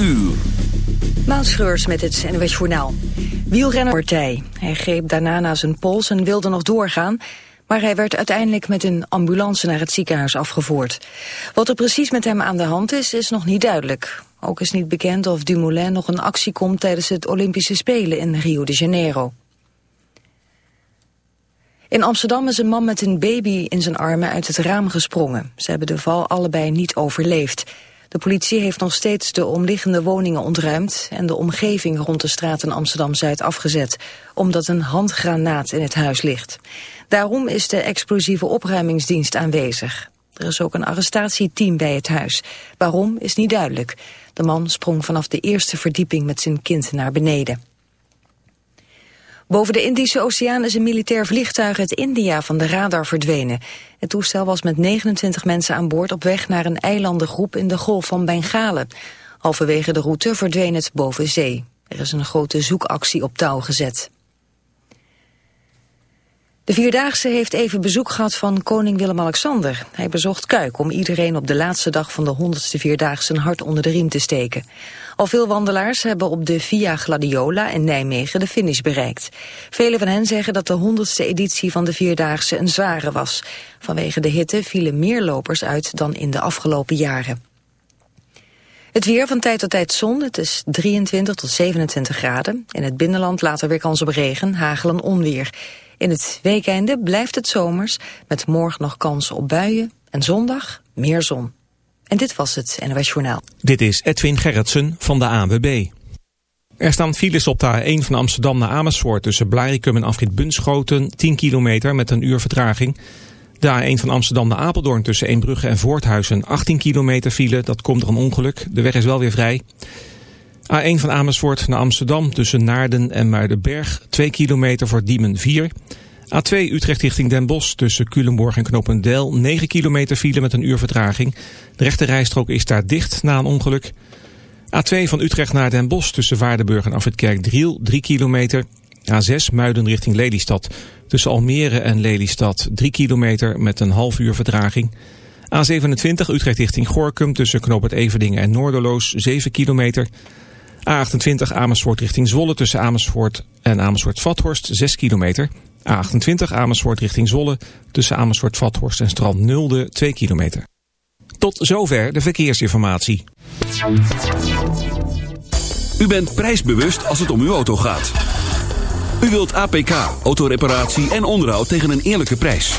uur. Maatschreurs met het NWS Journaal. Wielrennerpartij. Hij greep daarna naar zijn pols en wilde nog doorgaan... maar hij werd uiteindelijk met een ambulance naar het ziekenhuis afgevoerd. Wat er precies met hem aan de hand is, is nog niet duidelijk. Ook is niet bekend of Dumoulin nog een actie komt... tijdens het Olympische Spelen in Rio de Janeiro. In Amsterdam is een man met een baby in zijn armen uit het raam gesprongen. Ze hebben de val allebei niet overleefd. De politie heeft nog steeds de omliggende woningen ontruimd... en de omgeving rond de straat in Amsterdam-Zuid afgezet... omdat een handgranaat in het huis ligt. Daarom is de explosieve opruimingsdienst aanwezig. Er is ook een arrestatieteam bij het huis. Waarom is niet duidelijk. De man sprong vanaf de eerste verdieping met zijn kind naar beneden. Boven de Indische Oceaan is een militair vliegtuig uit India van de radar verdwenen. Het toestel was met 29 mensen aan boord op weg naar een eilandengroep in de golf van Bengalen. Halverwege de route verdween het boven zee. Er is een grote zoekactie op touw gezet. De Vierdaagse heeft even bezoek gehad van koning Willem-Alexander. Hij bezocht Kuik om iedereen op de laatste dag van de 100ste Vierdaagse een hart onder de riem te steken. Al veel wandelaars hebben op de Via Gladiola in Nijmegen de finish bereikt. Velen van hen zeggen dat de 100ste editie van de Vierdaagse een zware was. Vanwege de hitte vielen meer lopers uit dan in de afgelopen jaren. Het weer van tijd tot tijd zon. Het is 23 tot 27 graden. In het binnenland later weer kans op regen, hagel en onweer. In het weekende blijft het zomers, met morgen nog kans op buien en zondag meer zon. En dit was het NOS Journaal. Dit is Edwin Gerritsen van de ANWB. Er staan files op de A1 van Amsterdam naar Amersfoort... tussen Blarikum en Afrit Bunschoten, 10 kilometer met een uur vertraging. De A1 van Amsterdam naar Apeldoorn tussen Eembrugge en Voorthuizen... 18 kilometer file, dat komt er een ongeluk. De weg is wel weer vrij. A1 van Amersfoort naar Amsterdam tussen Naarden en Muidenberg... 2 kilometer voor Diemen 4... A2 Utrecht richting Den Bosch tussen Culemborg en Knopendel 9 kilometer file met een uur vertraging. De rechte rijstrook is daar dicht na een ongeluk. A2 van Utrecht naar Den Bosch tussen Waardenburg en Afritkerk Driel 3 kilometer. A6 Muiden richting Lelystad tussen Almere en Lelystad 3 kilometer met een half uur vertraging. A27 Utrecht richting Gorkum tussen Knoopert Everdingen en Noorderloos 7 kilometer. A28 Amersfoort richting Zwolle tussen Amersfoort en Amersfoort-Vathorst 6 kilometer. A28 Amersfoort richting Zwolle tussen Amersfoort, Vathorst en Strand Nulde 2 kilometer. Tot zover de verkeersinformatie. U bent prijsbewust als het om uw auto gaat. U wilt APK, autoreparatie en onderhoud tegen een eerlijke prijs.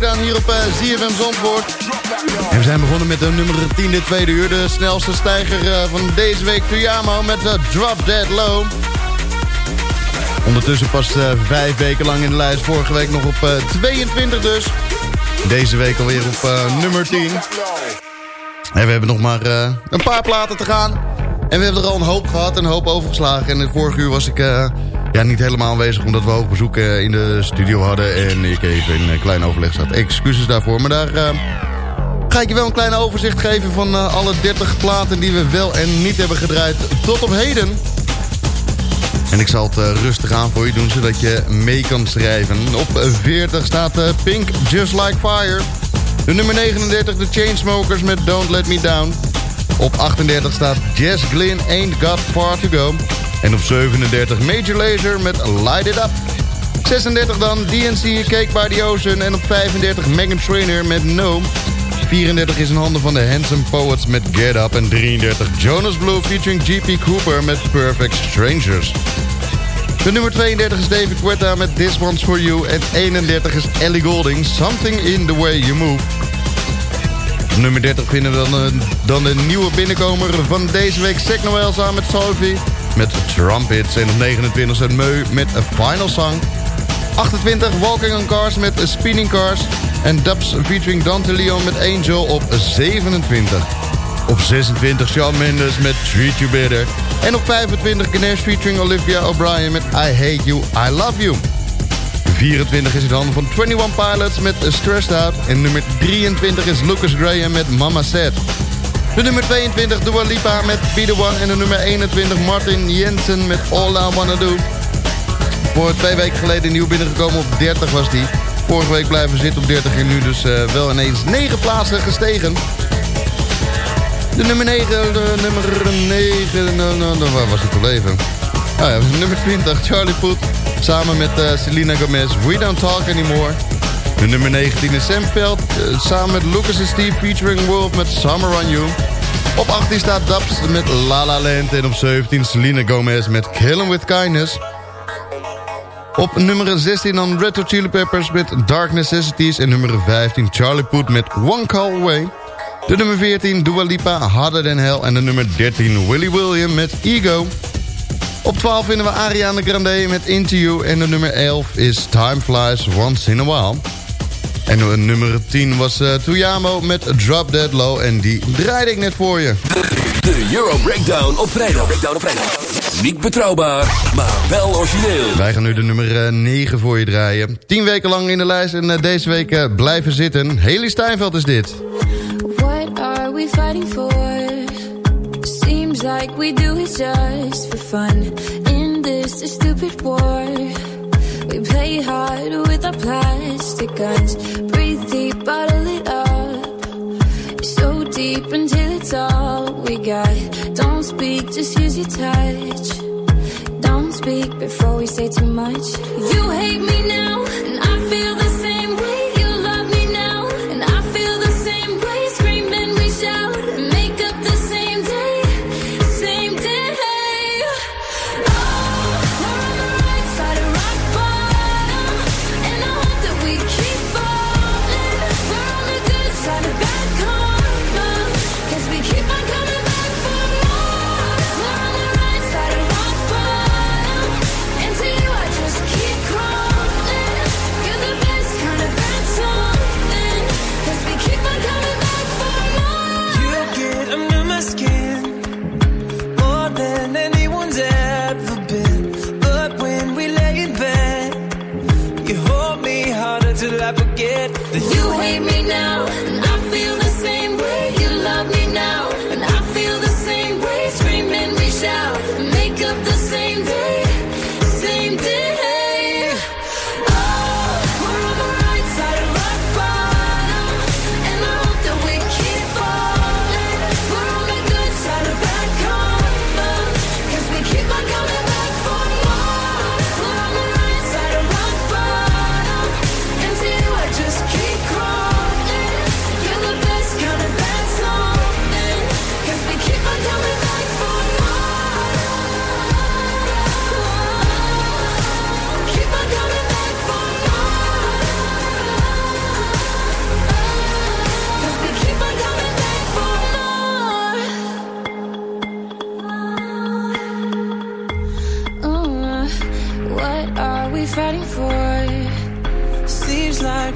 Hier op uh, eh, ZFM Zandvoort. En we zijn begonnen met de nummer 10 dit tweede uur. De snelste stijger uh, van deze week, Tuyamo, met uh, Drop Dead Low. Ondertussen pas vijf weken lang in de lijst. Vorige week nog op 22 dus. Deze week alweer op nummer 10. En we hebben nog maar een paar platen te gaan. En we hebben er al een hoop gehad, een hoop overgeslagen. En de vorige uur was ik ja, niet helemaal aanwezig omdat we hoog bezoek uh, in de studio hadden. En ik even in een klein overleg zat. Excuses daarvoor. Maar daar uh, ga ik je wel een klein overzicht geven van alle 30 platen die we wel en niet hebben gedraaid tot op heden. En ik zal het rustig aan voor je doen, zodat je mee kan schrijven. Op 40 staat Pink, Just Like Fire. De nummer 39, The Chainsmokers met Don't Let Me Down. Op 38 staat Jess Glynn, Ain't Got Far To Go. En op 37 Major Lazer met Light It Up. 36 dan DNC Cake by the Ocean. En op 35 Megan Trainor met No. 34 is in handen van de Handsome Poets met Get Up. En 33 Jonas Blue featuring GP Cooper met Perfect Strangers. De nummer 32 is David Guetta met This One's For You. En 31 is Ellie Golding, Something in the Way You Move. nummer 30 vinden we dan, uh, dan de nieuwe binnenkomer van deze week. Sek Noel samen met Sophie met Trumpets. En op 29 staat Meu met A Final Song. 28 Walking on Cars met Spinning Cars. En Dubs featuring Dante Leon met Angel op 27. Op 26 Shawn Mendes met Treat You Better. En op 25 Ganesh featuring Olivia O'Brien met I Hate You, I Love You. 24 is het handen van 21 Pilots met Stressed Out. En nummer 23 is Lucas Graham met Mama Said. De nummer 22 Dua Lipa met Be The One. En de nummer 21 Martin Jensen met All I Wanna Do. Voor twee weken geleden nieuw binnengekomen op 30 was die. Vorige week blijven zitten op 30 en nu dus uh, wel ineens 9 plaatsen gestegen. De nummer 9, de nummer 9, nou, nou, nou, waar was het te leven? Ah ja, nummer 20, Charlie Puth. Samen met uh, Selena Gomez, We Don't Talk Anymore. De nummer 19 is Sam Veld, uh, samen met Lucas en Steve featuring Wolf met Summer on You. Op 18 staat Dubs met La La Land en op 17 Selena Gomez met Killing With Kindness. Op nummer 16 dan Red Hot Chili Peppers met Dark Necessities en nummer 15 Charlie Puth met One Call Away. De nummer 14 Dua Lipa, Harder Than Hell en de nummer 13 Willy William met Ego. Op 12 vinden we Ariana Grande met Into You en de nummer 11 is Time Flies Once in a While. En nummer 10 was uh, Tuyamo met Drop Dead Low. En die draaide ik net voor je. De, Euro Breakdown op vrijdag. Breakdown op vrijdag. Niet betrouwbaar, maar wel origineel. Wij gaan nu de nummer 9 eh, voor je draaien. 10 weken lang in de lijst en uh, deze week blijven zitten. Haley Steinfeld is dit. What are we fighting for? Seems like we do it just for fun. In this stupid war. We play hard with our plastic guns. Breathe deep, bottle it up. So deep until it's all we got. Don't speak, just use your touch. Don't speak before we say too much. You hate me now,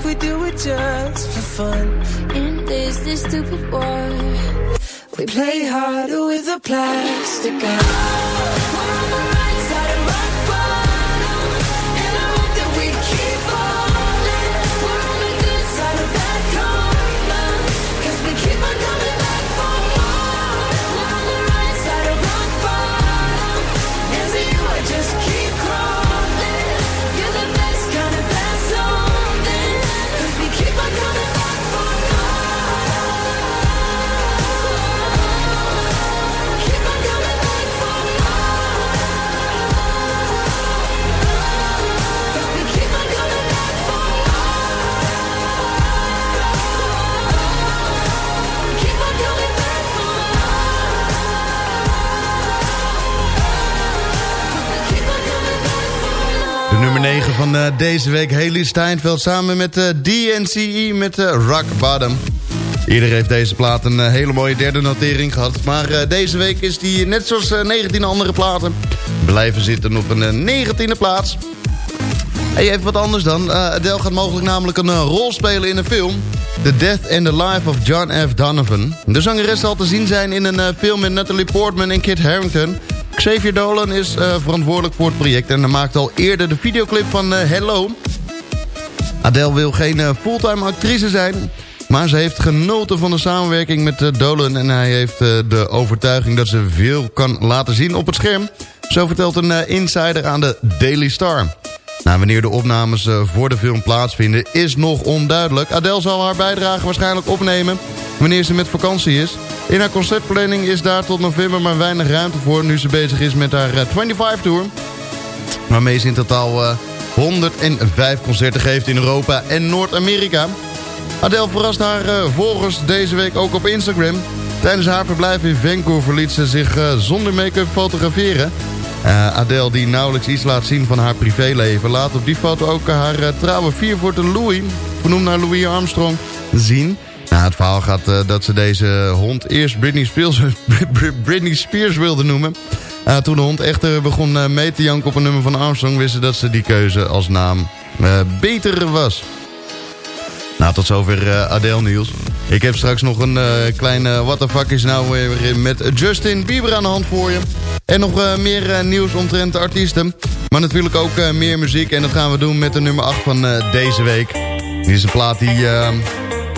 we do it just for fun. In this, this stupid war. We play harder with a plastic gun. 9 van eh, deze week, Haley Steinfeld... samen met eh, DNCE met eh, Rock Bottom. Ieder heeft deze plaat een hele mooie derde notering gehad. Maar deze week is die, net zoals eh, 19 andere platen... blijven zitten op een eh, 19e plaats. Hey, even wat anders dan. Adele gaat mogelijk namelijk een rol spelen in een film. The Death and the Life of John F. Donovan. De zangeres zal te zien zijn in een film met Natalie Portman en Kit Harington. Xavier Dolan is eh, verantwoordelijk voor het project... en hij maakte al eerder de videoclip van eh, Hello. Adele wil geen eh, fulltime actrice zijn... maar ze heeft genoten van de samenwerking met Dolan... en hij heeft de overtuiging dat ze veel kan laten zien op het scherm. Zo vertelt een insider aan de Daily Star. Nou, wanneer de opnames eh, voor de film plaatsvinden is nog onduidelijk. Adele zal haar bijdrage waarschijnlijk opnemen wanneer ze met vakantie is. In haar concertplanning is daar tot november maar weinig ruimte voor... nu ze bezig is met haar eh, 25-tour. Waarmee ze in totaal eh, 105 concerten geeft in Europa en Noord-Amerika. Adele verrast haar eh, volgers deze week ook op Instagram. Tijdens haar verblijf in Vancouver liet ze zich eh, zonder make-up fotograferen. Eh, Adele, die nauwelijks iets laat zien van haar privéleven... laat op die foto ook haar uh, trouwe viervoeter Louis... vernoemd naar Louis Armstrong, zien. Nou, het verhaal gaat uh, dat ze deze hond eerst Britney Spears, wilde noemen. Toen de hond echter begon mee te janken op een nummer van Armstrong... wisten dat ze die keuze als naam beter was. Nou, tot zover Adele nieuws. Ik heb straks nog een uh, klein uh, what the fuck is nou weer met Justin Bieber aan de hand voor je. En nog uh, meer uh, nieuws omtrent artiesten. Maar natuurlijk ook meer muziek. En dat gaan we doen met de nummer 8 van deze week. Dit is een plaat die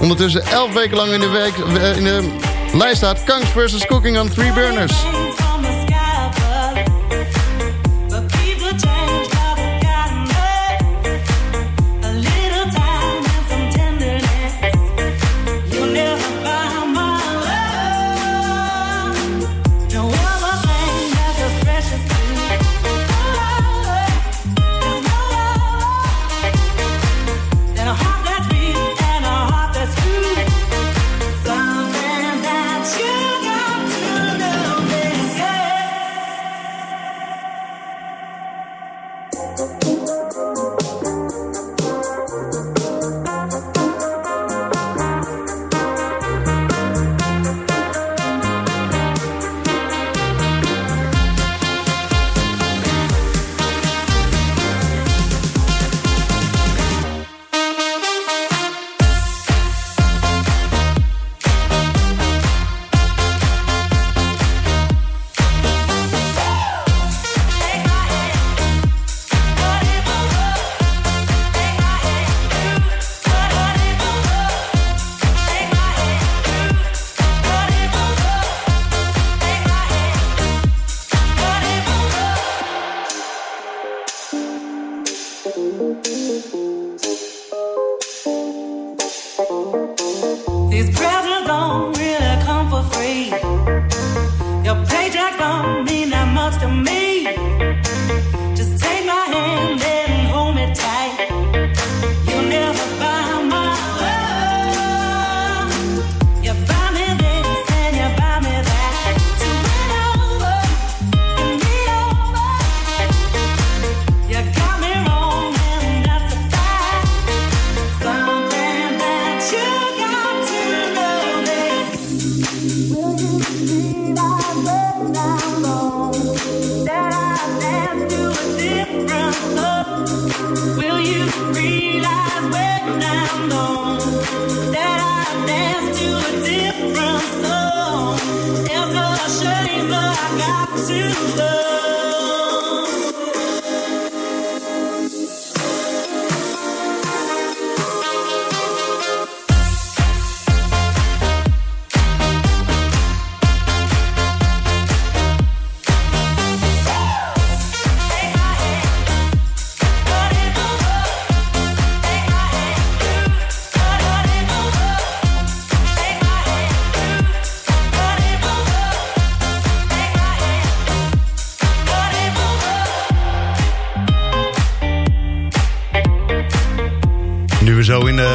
ondertussen 11 weken lang in de, week, in de lijst staat. Kangs vs. Cooking on Three Burners.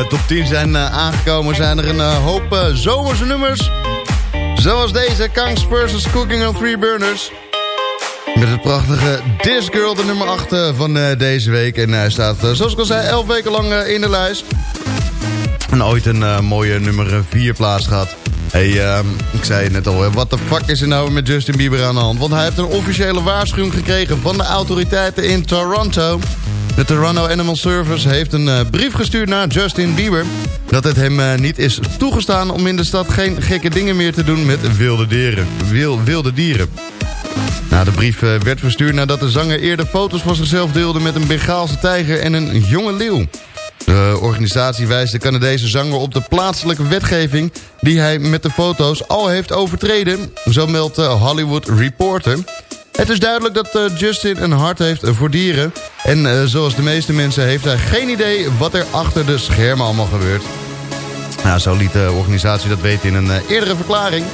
De top 10 zijn eh, aangekomen, zijn er een eh, hoop eh, zomerse nummers. Zoals deze, Kangs vs. Cooking on Three Burners. Met het prachtige This Girl, de nummer 8 van eh, deze week. En hij staat, eh, zoals ik al zei, 11 weken lang eh, in de lijst. En ooit een eh, mooie nummer 4 plaats gehad. Hey, ehm, ik zei net al, wat de fuck is er nou met Justin Bieber aan de hand? Want hij heeft een officiële waarschuwing gekregen van de autoriteiten in Toronto. De Toronto Animal Service heeft een eh, brief gestuurd naar Justin Bieber... dat het hem eh, niet is toegestaan om in de stad geen gekke dingen meer te doen met wilde dieren. Wil, wilde dieren. Nou, de brief eh, werd verstuurd nadat de zanger eerder foto's van zichzelf deelde... met een Bengaalse tijger en een jonge leeuw. De organisatie wijst de Canadese zanger op de plaatselijke wetgeving... die hij met de foto's al heeft overtreden, zo meldt Hollywood Reporter. Het is duidelijk dat eh, Justin een hart heeft voor dieren... en eh, zoals de meeste mensen heeft hij geen idee wat er achter de schermen allemaal gebeurt. Nou, zo liet de organisatie dat weten in een eh, eerdere verklaring.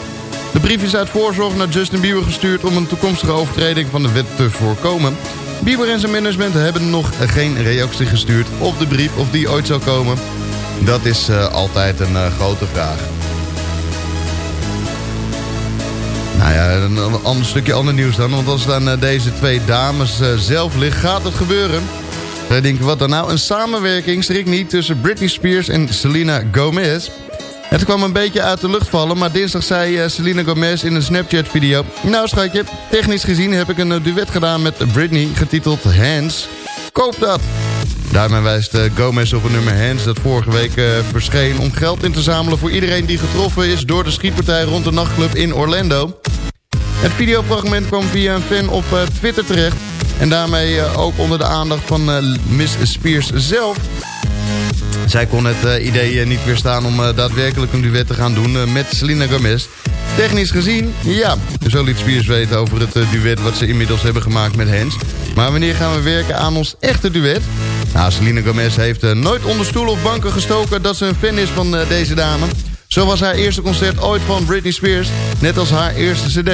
De brief is uit voorzorg naar Justin Bieber gestuurd... om een toekomstige overtreding van de wet te voorkomen. Bieber en zijn management hebben nog geen reactie gestuurd op de brief of die ooit zou komen. Dat is altijd een grote vraag. Nou ja, een, een ander stukje ander nieuws dan. Want als het aan eh, deze twee dames eh, zelf ligt, gaat het gebeuren. Zij denken, wat dan nou? Een samenwerking, schrik niet, tussen Britney Spears en Selena Gomez. Het kwam een beetje uit de lucht vallen, maar dinsdag zei eh, Selena Gomez in een Snapchat-video... Nou schatje, technisch gezien heb ik een duet gedaan met Britney, getiteld Hands. Koop dat! Daarmee wijst Gomez op een nummer Hands dat vorige week verscheen... om geld in te zamelen voor iedereen die getroffen is door de schietpartij rond de nachtclub in Orlando. Het videofragment kwam via een fan op eh, Twitter terecht... en daarmee eh, ook onder de aandacht van eh, Miss Spears zelf... Zij kon het idee niet weerstaan om daadwerkelijk een duet te gaan doen met Selena Gomez. Technisch gezien, ja, zo liet Spears weten over het duet wat ze inmiddels hebben gemaakt met Hens. Maar wanneer gaan we werken aan ons echte duet? Nou, Selena Gomez heeft nooit onder stoelen of banken gestoken dat ze een fan is van deze dame. Zo was haar eerste concert ooit van Britney Spears, net als haar eerste cd.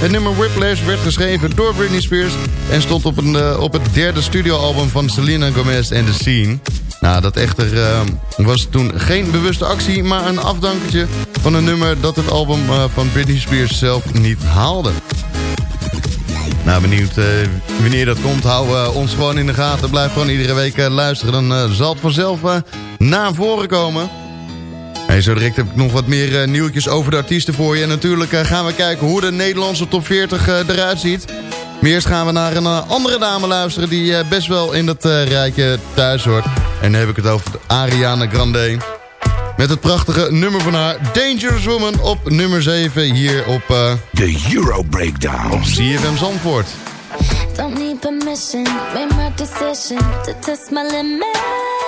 Het nummer Whiplash werd geschreven door Britney Spears... en stond op, een, eh, op het derde studioalbum van Selena Gomez en The Scene. Nou, dat echter eh, was toen geen bewuste actie... maar een afdankertje van een nummer dat het album eh, van Britney Spears zelf niet haalde. Nou, benieuwd wanneer dat komt. Hou ons gewoon in de gaten. Blijf gewoon iedere week luisteren. Dan zal het vanzelf naar voren komen. Hey, zo direct heb ik nog wat meer eh, nieuwtjes over de artiesten voor je. En natuurlijk eh, gaan we kijken hoe de Nederlandse top 40 eh, eruit ziet. Maar eerst gaan we naar een andere dame luisteren... die best wel in dat rijke thuis hoort. En dan heb ik het over Ariana Grande. Met het prachtige nummer van haar Dangerous Woman op nummer 7 hier op, eh De Euro Breakdown. op CFM Zandvoort. Don't need permission, made my decision to test my limits.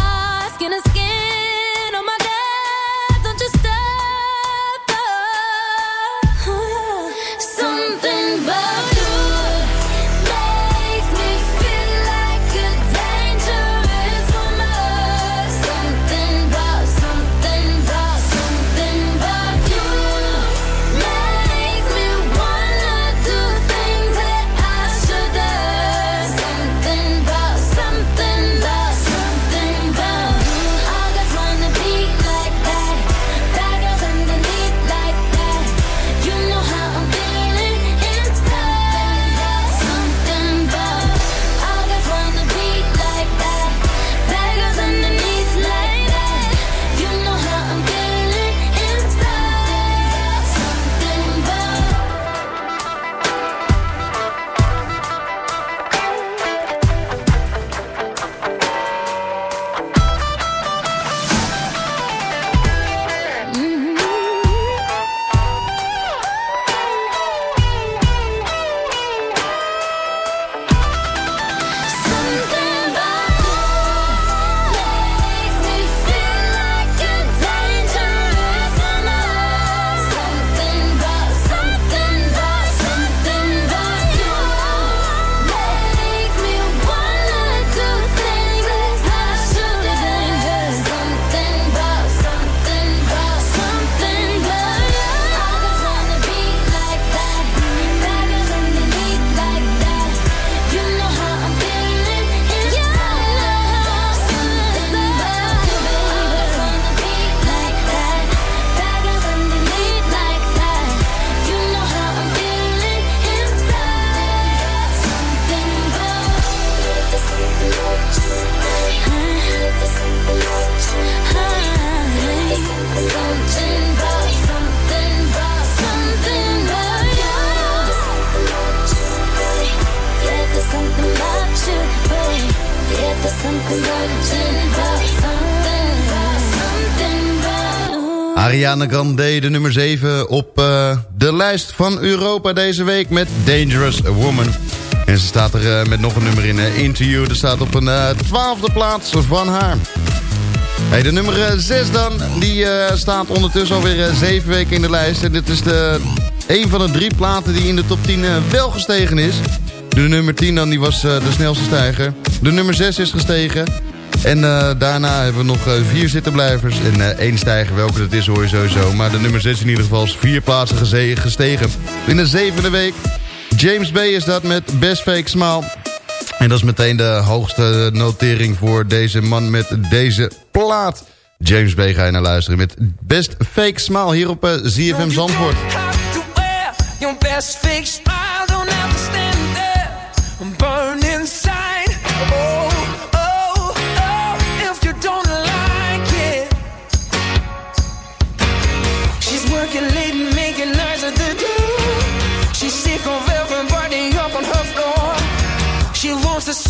Ariana Grande, de nummer 7 op eh, de lijst van Europa deze week met Dangerous Woman. En ze staat er eh, met nog een nummer in, eh, Into Dat staat op een eh, twaalfde plaats van haar. Hey, de nummer 6 dan, die staat ondertussen alweer eh, 7 weken in de lijst. En dit is de, een van de drie platen die in de top 10 eh, wel gestegen is. De nummer 10 dan, die was de snelste stijger. De nummer 6 is gestegen. En eh, daarna hebben we nog eh, vier zittenblijvers en eh, één stijger. Welke dat is hoor je sowieso. Maar de nummer 6 in ieder geval is vier plaatsen gestegen. In de zevende week. James Bay is dat met Best Fake Smile. En dat is meteen de hoogste notering voor deze man met deze plaat. James Bay ga je naar luisteren met Best Fake Smile hier op ZFM Zandvoort. best fake smile.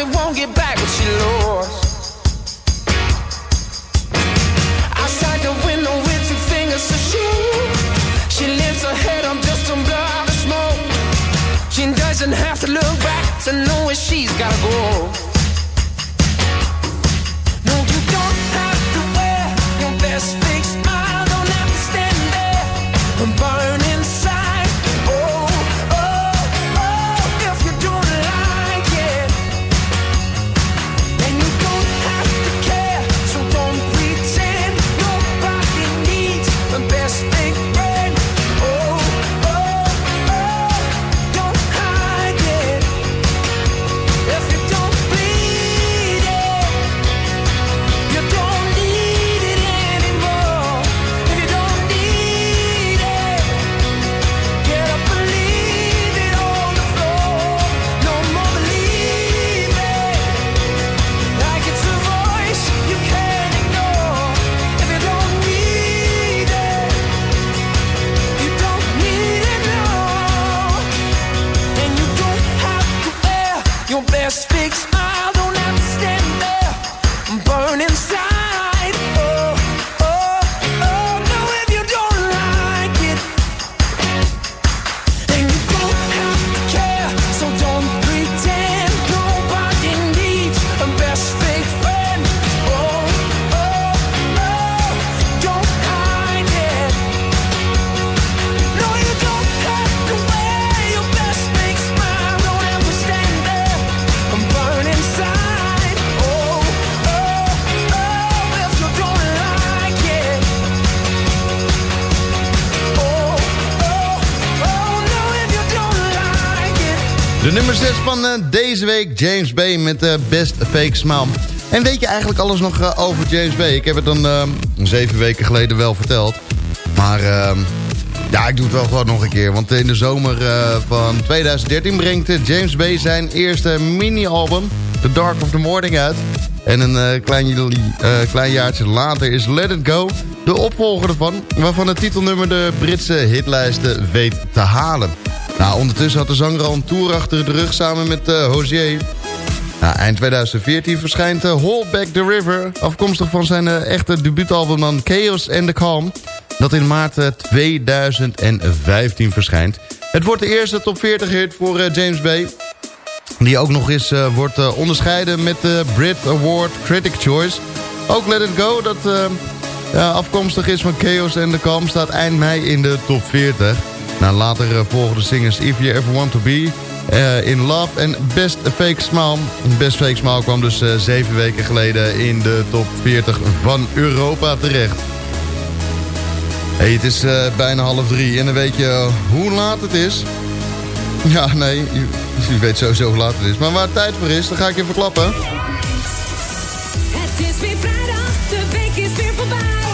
And won't get back what she lost. Outside the window with two fingers to shoot. She lifts her head up just to blow out the smoke. She doesn't have to look back to know where she's gotta go. Week, James Bay met de Best Fake Smile. En weet je eigenlijk alles nog eh, over James Bay? Ik heb het dan eh, zeven weken geleden wel verteld. Maar ehm, ja, ik doe het wel gewoon nog een keer. Want in de zomer eh, van 2013 brengt eh, James Bay zijn eerste mini-album... The Dark of the Morning uit. En een eh, klein, eh, klein jaartje later is Let It Go de opvolger ervan... waarvan het titelnummer de Britse hitlijsten weet te halen. Nou, ondertussen had de zanger al een tour achter de rug samen met uh, Hozier. Nou, eind 2014 verschijnt uh, Hold Back the River... afkomstig van zijn eh, echte debuutalbum dan Chaos and the Calm... dat in maart eh, 2015 verschijnt. Het wordt de eerste top 40 hit voor eh, James Bay... die ook nog eens eh, wordt eh, onderscheiden met de Brit Award Critic Choice. Ook Let It Go, dat eh, afkomstig is van Chaos and the Calm... staat eind mei in de top 40... Nou, later eh, volgen de singers If You Ever Want To Be, eh, In Love en Best Fake Smile. Best Fake Smile kwam dus eh, zeven weken geleden in de top 40 van Europa terecht. Hey, het is bijna half drie en dan weet je hoe laat het is. Ja, nee, je, weet sowieso hoe laat het is. Maar waar tijd voor is, dan ga ik je verklappen. Het is weer vrijdag, de week is weer voorbij.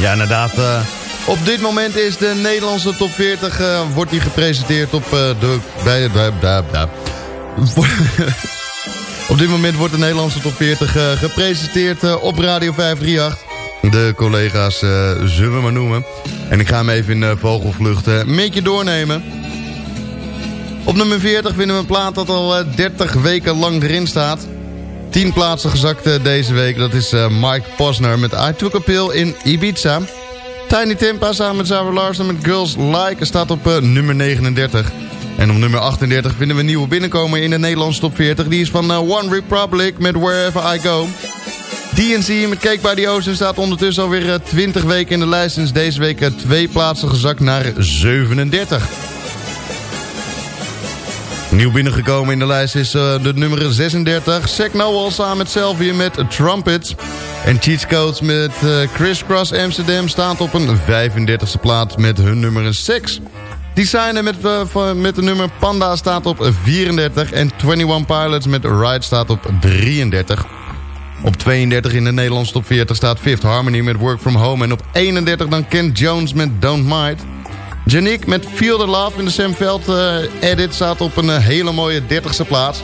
Ja, inderdaad. eh, op dit moment is de Nederlandse top 40... eh, wordt die gepresenteerd op eh, de... Bij, bij, op dit moment wordt de Nederlandse top 40 eh, gepresenteerd op Radio 538. De collega's zullen we maar noemen. En ik ga hem even in vogelvlucht met je doornemen. Op nummer 40 vinden we een plaat dat al eh, 30 weken lang erin staat. 10 plaatsen gezakt eh, deze week. Dat is eh, Mike Posner met I Took a Pill in Ibiza. Tiny Timpa samen met Sarah Larsen met Girls Like staat op eh, nummer 39. En op nummer 38 vinden we een nieuwe binnenkomer in de Nederlandse top 40. Die is van One Republic met Wherever I Go. DNC met Cake by the Ocean staat ondertussen alweer eh, 20 weken in de lijst. Is deze week twee plaatsen gezakt naar 37. Nieuw binnengekomen in de lijst is eh, de nummer 36. Zack Noel samen met Selvië met Trumpets. En Cheat Codes met eh, Criss Cross Amsterdam staat op een 35e plaats met hun nummer 6. Designer met, eh, met de nummer Panda staat op 34. En 21 Pilots met Ride staat op 33. Op 32 in de Nederlandse top 40 staat Fifth Harmony met Work From Home. En op 31 dan Ken Jones met Don't Mind. Janique met Feel the Love in de Sam Veld eh, edit staat op een eh, hele mooie 30ste plaats.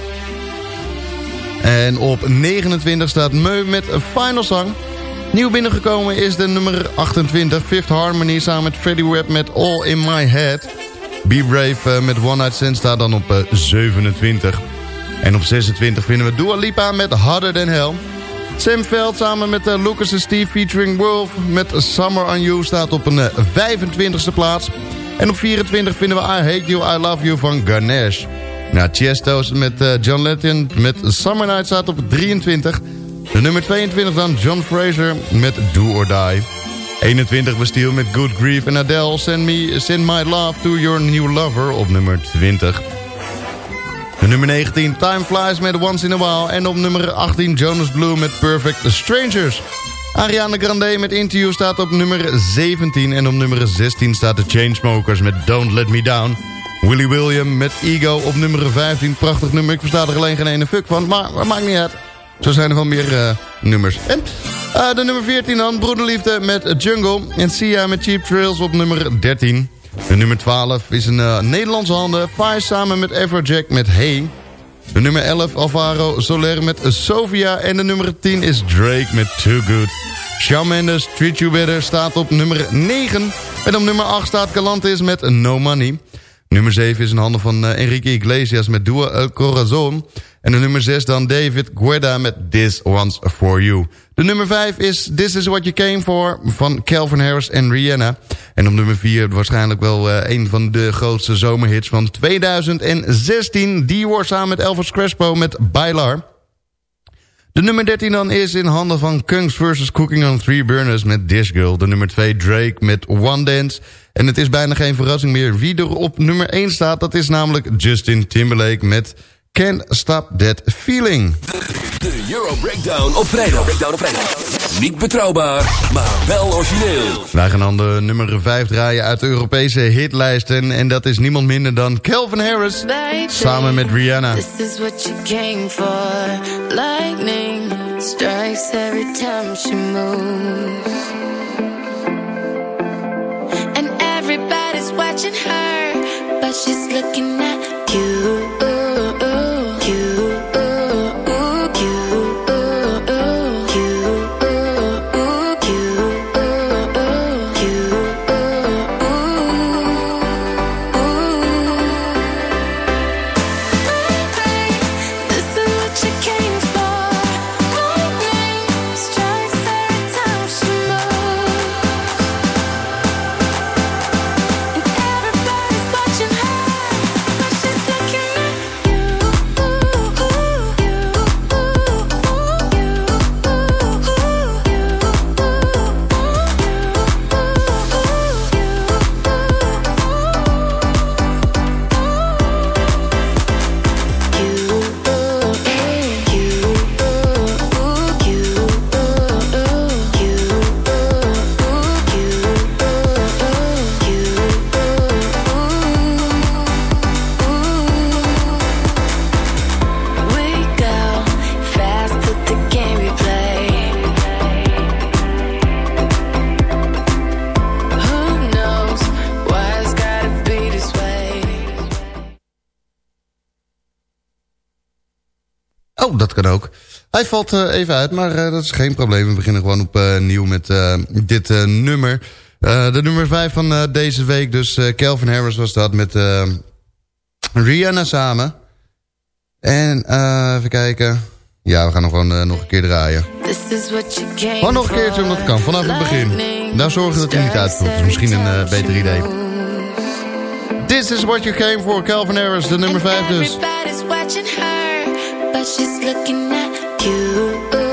En op 29 staat Meu met een Final Song. Nieuw binnengekomen is de nummer 28, Fifth Harmony samen met Freddie Webb met All In My Head. Be Brave eh, met One Night Stand staat dan op eh, 27. En op 26 vinden we Dua Lipa met Harder Than Hell. Sam Veld samen met uh, Lucas en Steve featuring Wolf met Summer on You staat op een uh, 25e plaats. En op 24 vinden we I Hate You, I Love You van Ganesh. Nou, Chesto's met uh, John Lennon met Summer Night staat op 23. De nummer 22 dan John Fraser met Do or Die. 21 Bastille met Good Grief en Adele Send, me, send My Love to Your New Lover op nummer 20. Nummer 19 Time Flies met Once in a While. En op nummer 18 Jonas Blue met Perfect Strangers. Ariana Grande met Interview staat op nummer 17. En op nummer 16 staat de Chainsmokers met Don't Let Me Down. Willy William met Ego op nummer 15. Prachtig nummer, ik versta er alleen geen ene fuck van. Maar dat maakt niet uit. Zo zijn er wel meer uh, nummers. En uh, de nummer 14 dan, Broederliefde met Jungle. En Sia met Cheap Trails op nummer 13. De nummer 12 is een uh, Nederlandse handen. Fire samen met Everjack met Hey. De nummer 11 Alvaro Soler met Sofia. En de nummer 10 is Drake met Too Good. Shawn Mendes, Treat You Better staat op nummer 9. En op nummer 8 staat Galantis met No Money. Nummer 7 is in handen van uh, Enrique Iglesias met Dua El Corazon. En de nummer 6 dan David Guetta met This One's For You. De nummer 5 is This Is What You Came For van Calvin Harris en Rihanna. En op nummer 4 waarschijnlijk wel uh, een van de grootste zomerhits van 2016. Die wordt samen met Elvis Crespo met Bailar. De nummer 13 dan is in handen van Kungs vs. Cooking on Three Burners met This Girl. De nummer 2 Drake met One Dance. En het is bijna geen verrassing meer wie er op nummer 1 staat. Dat is namelijk Justin Timberlake met Can't Stop That Feeling. De Euro Breakdown op vrijdag. Breakdown op vrijdag. Niet betrouwbaar, maar wel origineel. Wij gaan dan de nummer 5 draaien uit de Europese hitlijsten. En dat is niemand minder dan Calvin Harris. Baby, Samen met Rihanna. This is what you came for. Lightning strikes every time she moves. And everybody's watching her, but she's looking at you. Valt uh, even uit, maar uh, dat is geen probleem. We beginnen gewoon opnieuw uh, met dit nummer. de nummer 5 van deze week. Dus Calvin Harris was dat met Rihanna samen. En even kijken. Ja, we gaan nog gewoon nog een keer draaien. Gewoon nog een keertje omdat het kan, vanaf het begin. Nou zorgen dat hij niet uitkomt. Dat is misschien een beter idee. This is what you came for, Calvin Harris, de nummer 5 dus. you.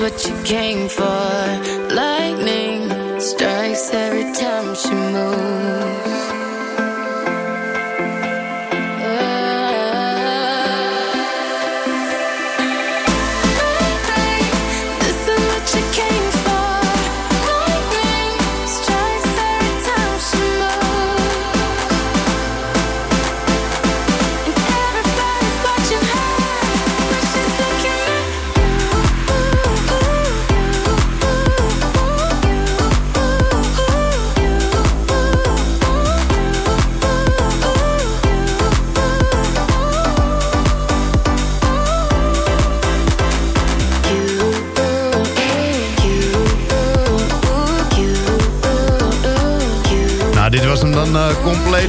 What you came for.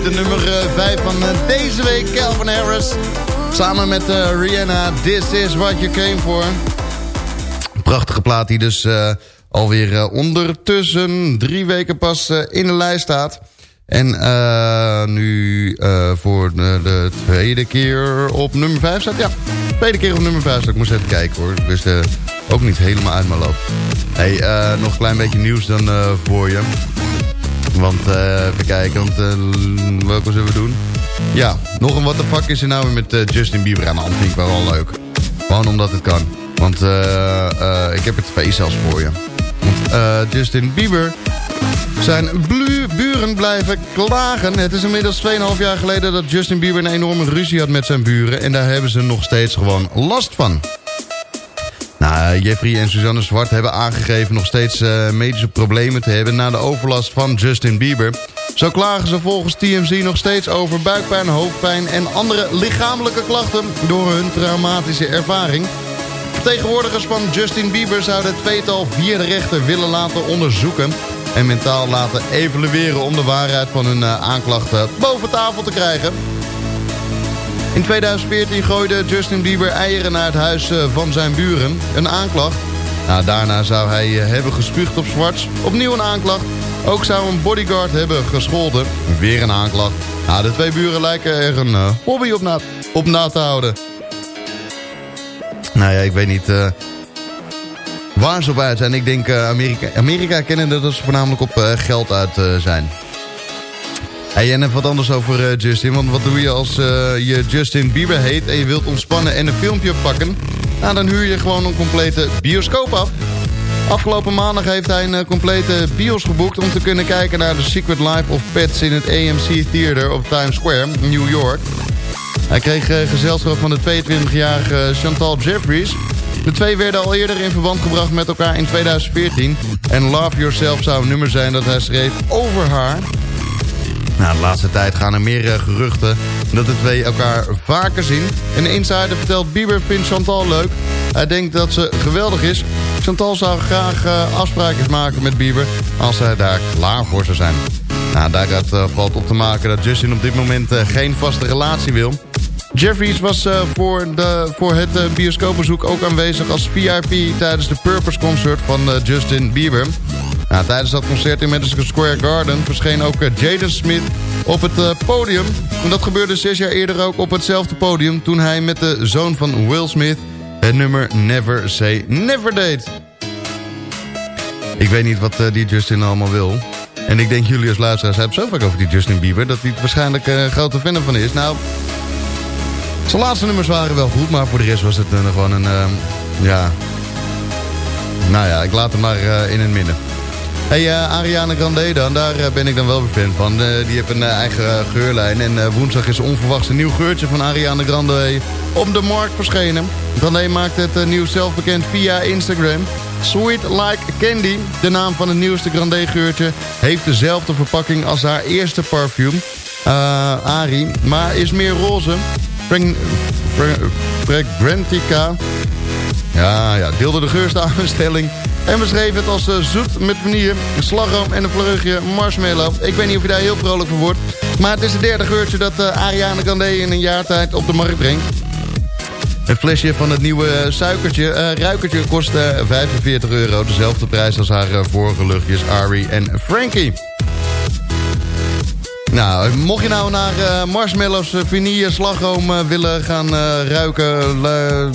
Complete nummer 5 van eh, deze week. Calvin Harris. Samen met eh, Rihanna. This is what you came for. Prachtige plaat die dus eh, alweer eh, ondertussen drie weken pas eh, in de lijst staat. En eh, nu eh, voor de, de tweede keer op nummer 5 staat. Ja, tweede keer op nummer 5 staat. Ik moest even kijken hoor. Eh, ook niet helemaal uit mijn loop. Hey, eh, nog een klein beetje nieuws dan eh, voor je. Want eh, even kijken, want, eh, welke zullen we doen? Ja, nog een what the fuck is er nou weer met eh, Justin Bieber aan de hand. Vind ik wel wel leuk. Gewoon omdat het kan. Want ik heb het twee zelfs voor je. Want Justin Bieber... Zijn buren blijven klagen. Het is inmiddels 2,5 jaar geleden dat Justin Bieber een enorme ruzie had met zijn buren. En daar hebben ze nog steeds gewoon last van. Nou, Jeffrey en Suzanne Zwart hebben aangegeven nog steeds eh, medische problemen te hebben... na de overlast van Justin Bieber. Zo klagen ze volgens TMZ nog steeds over buikpijn, hoofdpijn... en andere lichamelijke klachten door hun traumatische ervaring. Vertegenwoordigers van Justin Bieber zouden het tweetal via de rechter willen laten onderzoeken... en mentaal laten evalueren om de waarheid van hun eh, aanklachten boven tafel te krijgen... In 2014 gooide Justin Bieber eieren naar het huis eh, van zijn buren. Een aanklacht. Nou, daarna zou hij eh, hebben gespuugd op Zwarts. Opnieuw een aanklacht. Ook zou een bodyguard hebben gescholden. Weer een aanklacht. Nou, de twee buren lijken er een eh, hobby op na, op te houden. Nou ja, ik weet niet eh, waar ze op uit zijn. Ik denk Amerika, Amerika kennen dat ze voornamelijk op geld uit zijn. Hey, en even wat anders over eh, Justin. Want wat doe je als eh, je Justin Bieber heet en je wilt ontspannen en een filmpje pakken? Nou, dan huur je gewoon een complete bioscoop af. Afgelopen maandag heeft hij een eh, complete bios geboekt... om te kunnen kijken naar The Secret Life of Pets in het AMC Theater op Times Square, New York. Hij kreeg gezelschap van de 22-jarige Chantal Jeffries. De twee werden al eerder in verband gebracht met elkaar in 2014. En Love Yourself zou een nummer zijn dat hij schreef over haar... Nou, de laatste tijd gaan er meer eh, geruchten dat de twee elkaar vaker zien. Een insider vertelt Bieber vindt Chantal leuk. Hij denkt dat ze geweldig is. Chantal zou graag uh, afspraakjes maken met Bieber als hij daar klaar voor zou zijn. Nou, daaruit uh, valt op te maken dat Justin op dit moment geen vaste relatie wil. Jeffries was voor, de, voor het bioscoopbezoek ook aanwezig als VIP tijdens de Purpose Concert van Justin Bieber. Tijdens dat concert in Madison Square Garden verscheen ook uh, Jaden Smith op het uh, podium. En dat gebeurde zes jaar eerder ook op hetzelfde podium toen hij met de zoon van Will Smith het nummer Never Say Never deed. Ik weet niet wat uh, die Justin allemaal wil. En ik denk jullie als luisteraars hebben zo vaak over die Justin Bieber... dat hij waarschijnlijk een grote fan van is. Nou, zijn laatste nummers waren wel goed, maar voor de rest was het gewoon een... Ja... Nou ja, ik laat hem maar in het midden. Hey, uh, Ariana Grande dan, daar uh, ben ik dan wel weer fan van. Uh, die heeft een eigen geurlijn. En woensdag is onverwachts een nieuw geurtje van Ariana Grande op de markt verschenen. Grande maakt het nieuw zelf bekend via Instagram. Sweet Like Candy, de naam van het nieuwste Grande geurtje... heeft dezelfde verpakking als haar eerste parfum, Ari... maar is meer roze. Fragrantica. Ja, ja, deelde de geurstamenstelling en beschreef het als uh, zoet met vanille, slagroom en een vleugje marshmallow. Ik weet niet of je daar heel vrolijk van wordt. Maar het is het derde geurtje dat uh, Ariana Grande in een jaar tijd op de markt brengt. Een flesje van het nieuwe suikertje, uh, ruikertje kost 45 euro. Dezelfde prijs als haar vorige luchtjes Ari en Frankie. Nou, mocht je nou naar eh, marshmallows, uh, vanille, slagroom eh, willen gaan ruiken...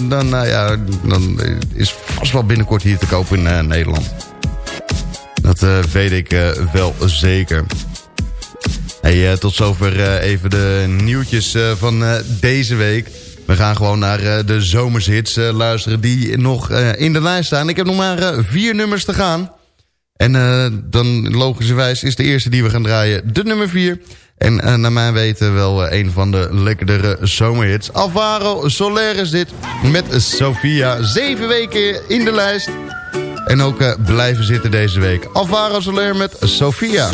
dan, nou ja, dan is vast wel binnenkort hier te kopen in Nederland. Dat weet ik wel zeker. Tot zover even de nieuwtjes van deze week. We gaan gewoon naar de zomershits luisteren die nog in de lijst staan. Ik heb nog maar vier nummers te gaan. En uh, dan logischerwijs is de eerste die we gaan draaien de nummer 4. En uh, naar mijn weten wel uh, een van de lekkerdere zomerhits. Alvaro Soler is dit met Sofia. Zeven weken in de lijst. En ook blijven zitten deze week. Alvaro Soler met Sofia.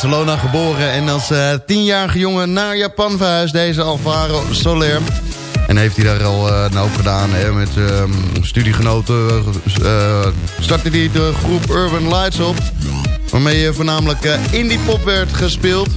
Barcelona geboren en als eh, tienjarige jongen naar Japan verhuisd. Deze Alvaro Soler. En heeft hij daar al uh, nou gedaan hè, met ehm, studiegenoten. eh startte hij de groep Urban Lights op. Waarmee voornamelijk eh, indie pop werd gespeeld.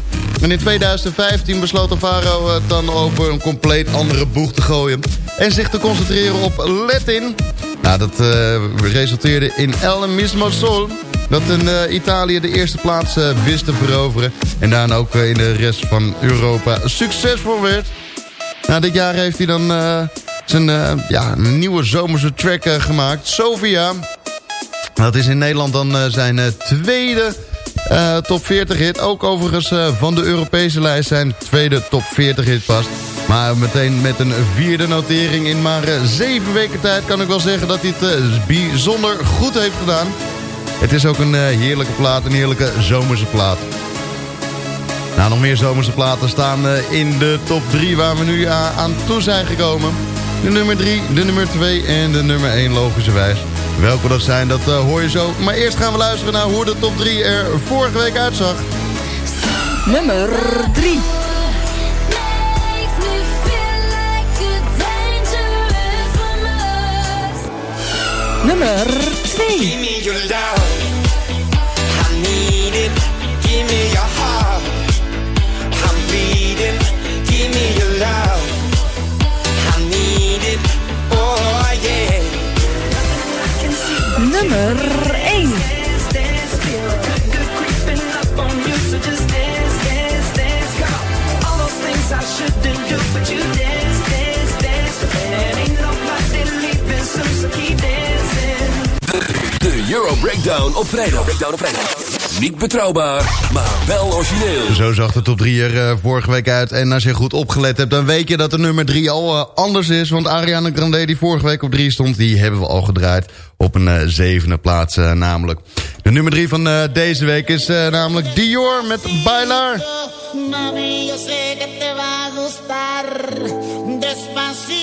En in 2015 besloot Alvaro het dan over een compleet andere boeg te gooien. En zich te concentreren op Latin. Nou, dat eh, resulteerde in El Mismo Sol. Dat in eh, Italië de eerste plaats eh, wist te veroveren. En daarna ook eh, in de rest van Europa succesvol werd. Nou, dit jaar heeft hij dan zijn ja, een nieuwe zomerse track gemaakt. Sofia. Dat is in Nederland dan zijn tweede top 40 hit. Ook overigens van de Europese lijst zijn tweede top 40 hit past. Maar meteen met een vierde notering in maar zeven weken tijd... kan ik wel zeggen dat hij het bijzonder goed heeft gedaan. Het is ook een eh, heerlijke plaat, een heerlijke zomerse plaat. Nou, nog meer zomerse platen staan eh, in de top 3 waar we nu eh, aan toe zijn gekomen. De nummer 3, de nummer 2 en de nummer 1 logischerwijs. Welke dat zijn, dat hoor je zo. Maar eerst gaan we luisteren naar hoe de top 3 er vorige week uitzag. Nummer 3. Makes Nummer 2. Give me your love. I need it. Give me your heart. I'm bleeding. Give me your Euro Breakdown op vrijdag. Breakdown op vrijdag. Niet betrouwbaar, maar wel origineel. Zo zag de top 3 er eh, vorige week uit. En als je goed opgelet hebt, dan weet je dat de nummer 3 al eh, anders is. Want Ariana Grande, die vorige week op 3 stond, die hebben we al gedraaid. Op een eh, zevende plaats namelijk. De nummer 3 van eh, deze week is eh, namelijk Dior met Bailar. Mami, yo sé que te va a gustar. Despacito,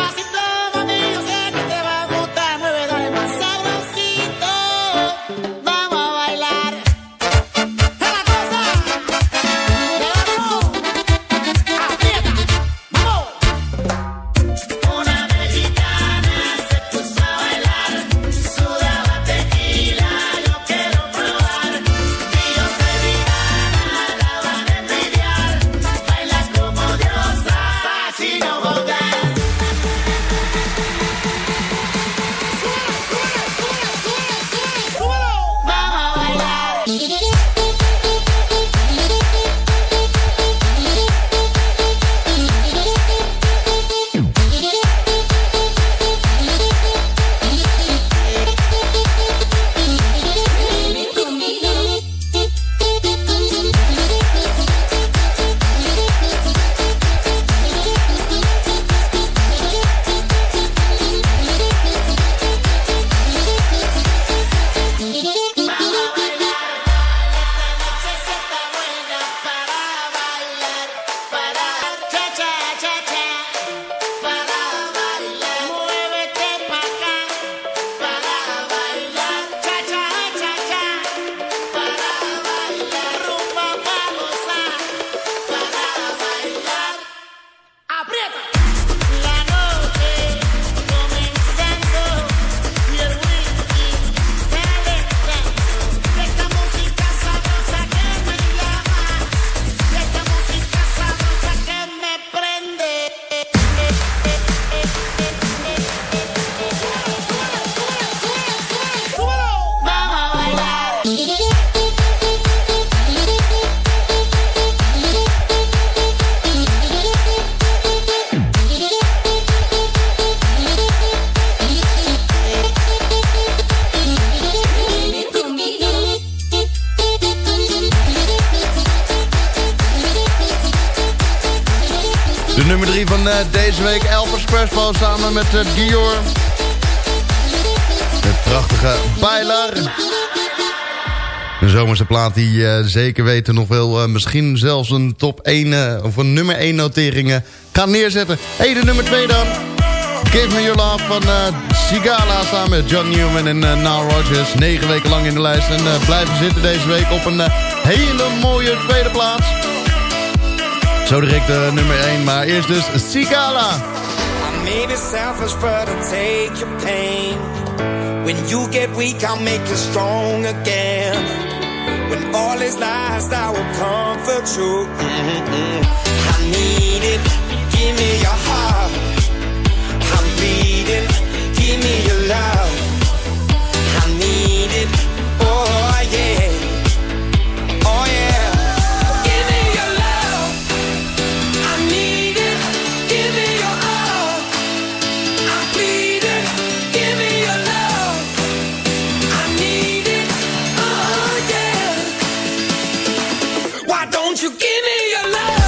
Samen met eh, Dior. Het prachtige Bailar. Een zomerse plaat die eh, zeker weten nog wel eh, misschien zelfs een top 1 eh, of een nummer 1 notering eh, gaat neerzetten. hey, de nummer 2 dan. Give Me Your Love van Sigala samen met John Newman en uh, Nile Rodgers. Negen weken lang in de lijst en blijven zitten deze week op een hele mooie tweede plaats. Zo direct de nummer 1, maar eerst dus Sigala. I may be selfish, but I'll take your pain. When you get weak, I'll make you strong again. When all is lost, I will comfort you. Mm-mm. I need it. Give me your heart. I'm bleeding. Give me your love. Why don't you give me your love? Give me your love.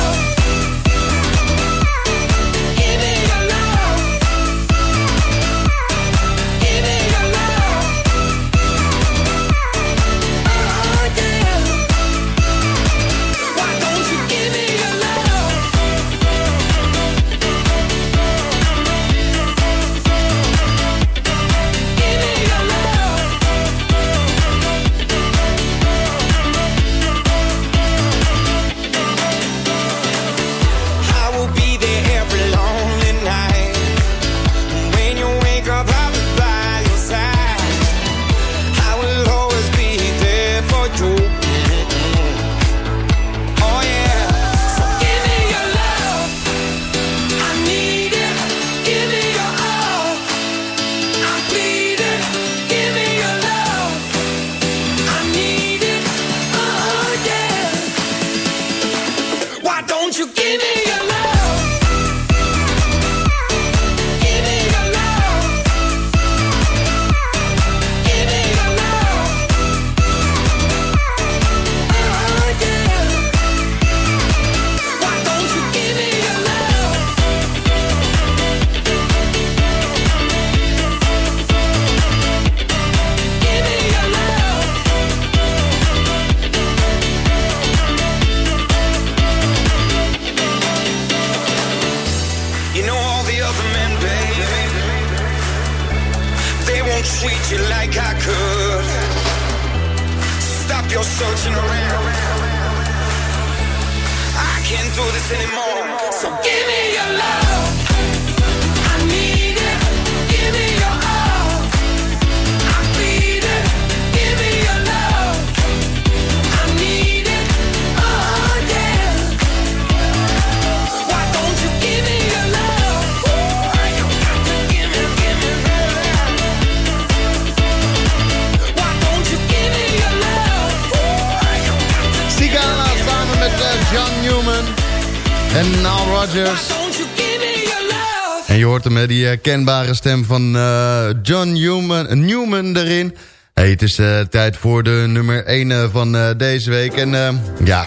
Met die eh, herkenbare stem van uh, John Newman, Newman erin. Het is uh, tijd voor de nummer 1 van uh, deze week. En ja,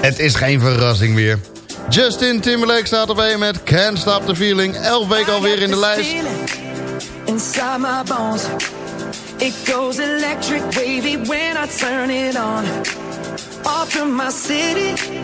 het is geen verrassing meer. Justin Timberlake staat erbij met Can't Stop The Feeling. Elf weken alweer in de lijst. Inside my bones. It goes electric wavy when I turn it on. Off from my city.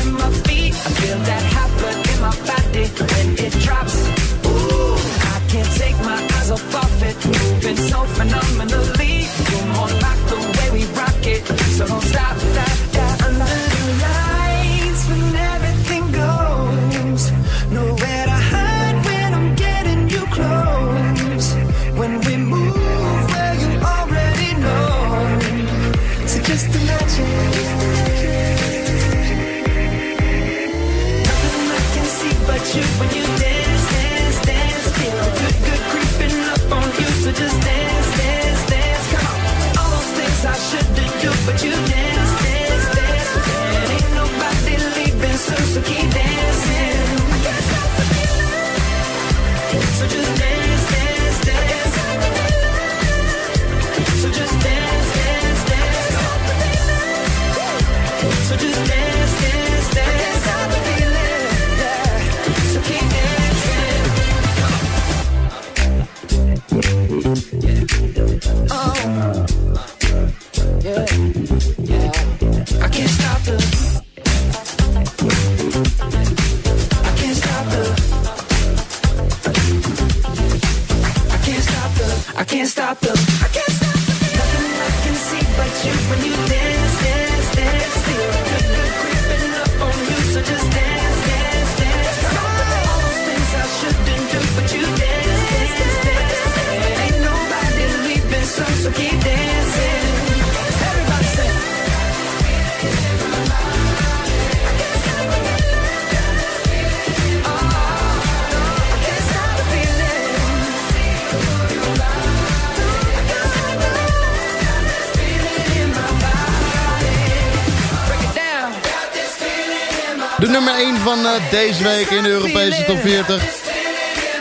nummer 1 van eh, deze week in de Europese top 40.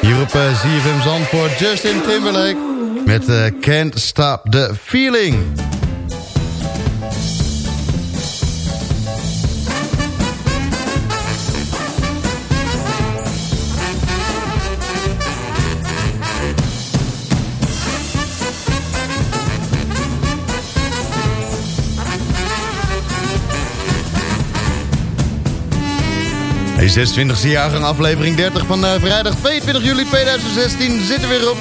Hier op eh, ZFM Zandvoort, Justin Timberlake met eh, Can't Stop the Feeling. De 26e jaargang aflevering 30 van eh, vrijdag 22 juli 2016 zit er weer op.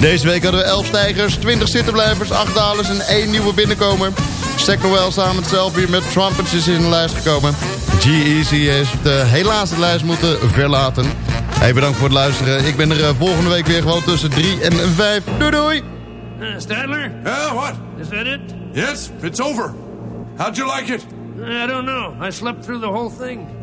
Deze week hadden we 11 stijgers, 20 zittenblijvers, 8 dalers en 1 nieuwe binnenkomer. Stack Noel samen met Selfie met Trumpets is in de lijst gekomen. G-Eazy heeft eh, helaas de lijst moeten verlaten. Hey, bedankt voor het luisteren. Ik ben er eh, volgende week weer gewoon tussen 3 en 5. Doei doei! Uh, Stadler? Yeah, what? Is that it? Yes, it's over. How'd you like it? I don't know. I slept through the whole thing.